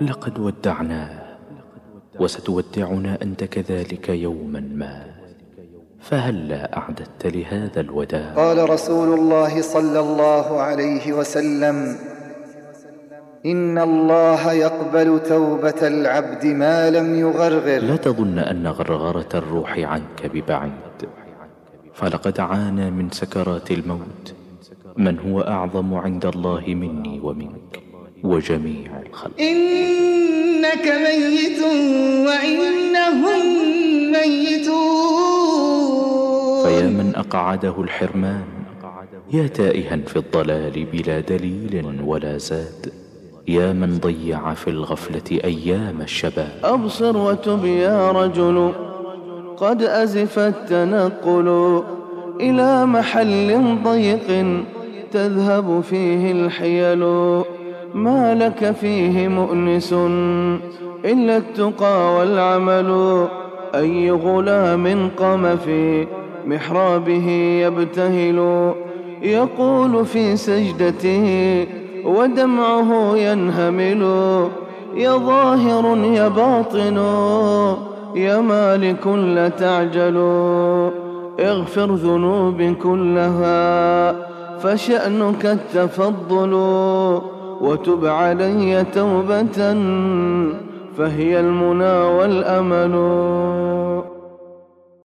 لقد ودعناه وستودعنا أنت كذلك يوما ما. فهلا أعددت لهذا الوداع؟ قال رسول الله صلى الله عليه وسلم إن الله يقبل توبة العبد ما لم يغرغر. لا تظن أن غرغرة الروح عنك ببعيد. فلقد عانى من سكرات الموت. من هو أعظم عند الله مني ومنك؟ وجميع الخلق. إنك ميت وإنهم ميتون. فيا من أقعده الحرمان. يا تائها في الضلال بلا دليل ولا زاد. يا من ضيع في الغفلة أيام الشباب. أبصر وتب يا رجل قد أزف التنقل إلى محل ضيق تذهب فيه الحيل. ما لك فيه مؤنس إلا التقى والعمل. أي غلام قام في محرابه يبتهل. يقول في سجدته ودمعه ينهمل. يا ظاهر يا باطن يا مالك لا تعجل. اغفر ذنوب كلها. فشأنك التفضل وتب علي توبة فهي المنى والأمل.